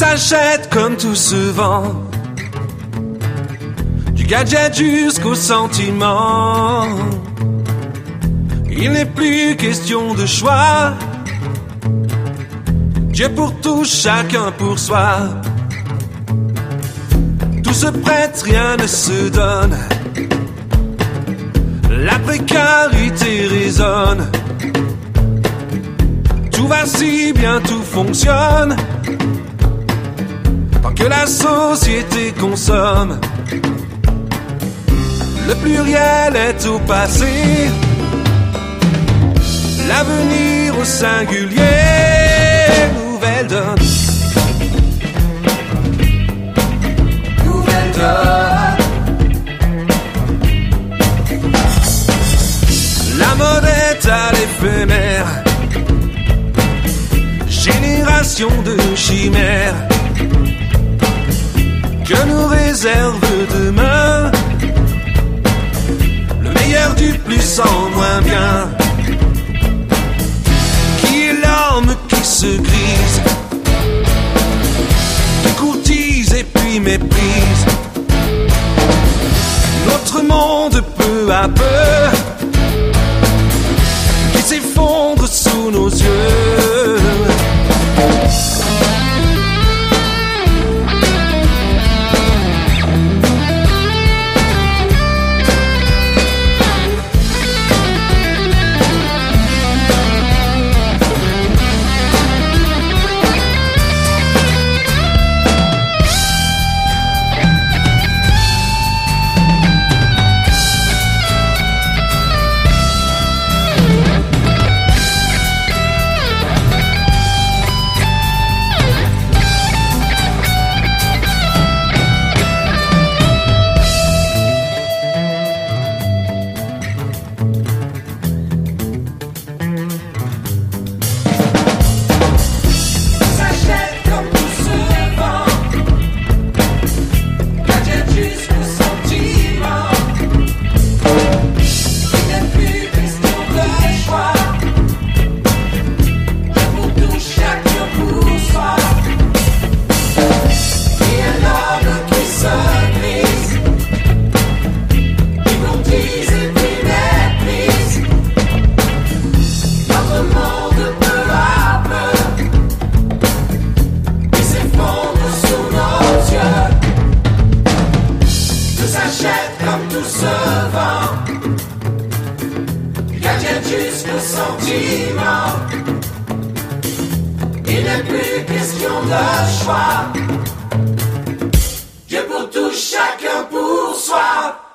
s'achète comme tout se vend. Du gadget jusqu'au sentiment. Il n'est plus question de choix. Dieu pour tous, chacun pour soi. Tout se prête, rien ne se donne. La précarité résonne. Tout va si bien, tout fonctionne. Que la société consomme. Le pluriel est au passé. L'avenir au singulier. Nouvelle donne. Nouvelle donne. La mode est à l'éphémère. Génération de chimères. Que nous réserve demain Le meilleur du plus en moins bien. Qui est l'homme qui se grise Qui courtise et puis méprise? Notre monde peu à peu qui s'effondre sous nos yeux. Tout se vend. Gadget jusqu'au sentiment. Il n'est plus question de choix. Dieu pour tous, chacun pour soi.